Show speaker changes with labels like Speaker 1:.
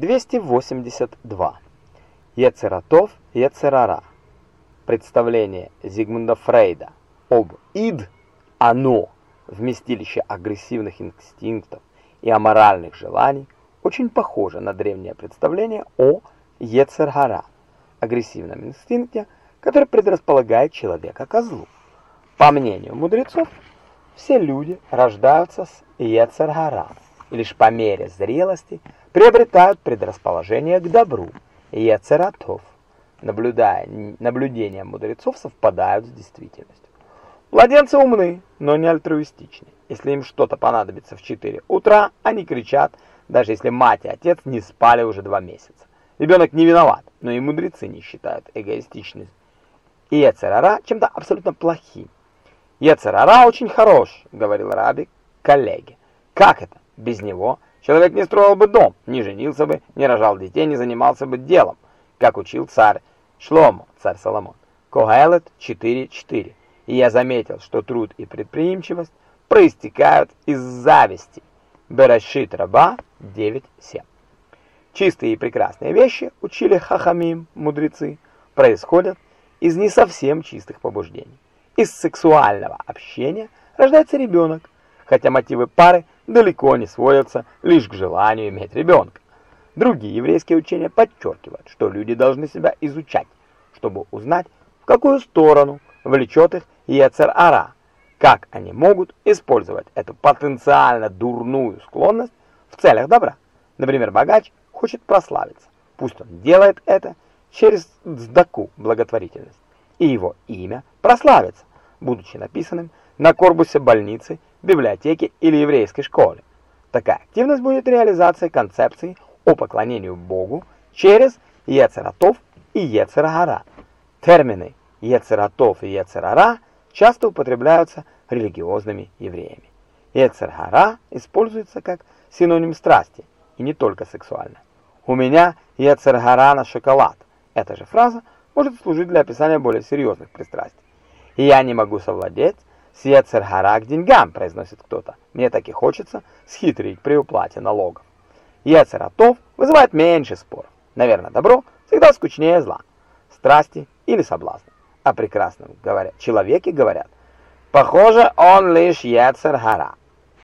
Speaker 1: 282. Ецератов, Ецерара. Представление Зигмунда Фрейда об ид, оно, вместилище агрессивных инстинктов и аморальных желаний, очень похоже на древнее представление о Ецергара, агрессивном инстинкте, который предрасполагает человека к злу. По мнению мудрецов, все люди рождаются с Ецергара, и лишь по мере зрелости приобретают предрасположение к добру, Ецератов. Наблюдая, наблюдения мудрецов совпадают с действительностью. Младенцы умны, но не альтруистичны. Если им что-то понадобится в 4 утра, они кричат, даже если мать и отец не спали уже два месяца. Ребенок не виноват, но и мудрецы не считают эгоистичность и Ецерара чем-то абсолютно плохим. «Ецерара очень хорош», — говорил Раби коллеге. «Как это? Без него человек не строил бы дом, не женился бы, не рожал детей, не занимался бы делом, как учил царь Шломо, царь Соломон. Когелет 4.4. И я заметил, что труд и предприимчивость проистекают из зависти. Берешит раба 9.7. Чистые и прекрасные вещи, учили хахамим, мудрецы, происходят из не совсем чистых побуждений. Из сексуального общения рождается ребенок, хотя мотивы пары далеко не сводятся лишь к желанию иметь ребенка. Другие еврейские учения подчеркивают, что люди должны себя изучать, чтобы узнать, в какую сторону влечет их Ецер-Ара, как они могут использовать эту потенциально дурную склонность в целях добра. Например, богач хочет прославиться. Пусть он делает это через сдаку благотворительность, и его имя прославится, будучи написанным на корпусе больницы, библиотеки или еврейской школы. Такая активность будет реализацией концепции о поклонению Богу через Ецератов и Ецерагара. Термины Ецератов и Ецерара часто употребляются религиозными евреями. Ецергара используется как синоним страсти, и не только сексуально. «У меня Ецергара на шоколад» Эта же фраза может служить для описания более серьезных пристрастий. «И я не могу совладеть с Ецергара к деньгам», произносит кто-то. «Мне так и хочется схитрить при уплате налогов». Ецератов вызывает меньше споров. Наверное, добро всегда скучнее зла, страсти или соблазна. О прекрасном говорят, человеке говорят, похоже, он лишь Ецергара.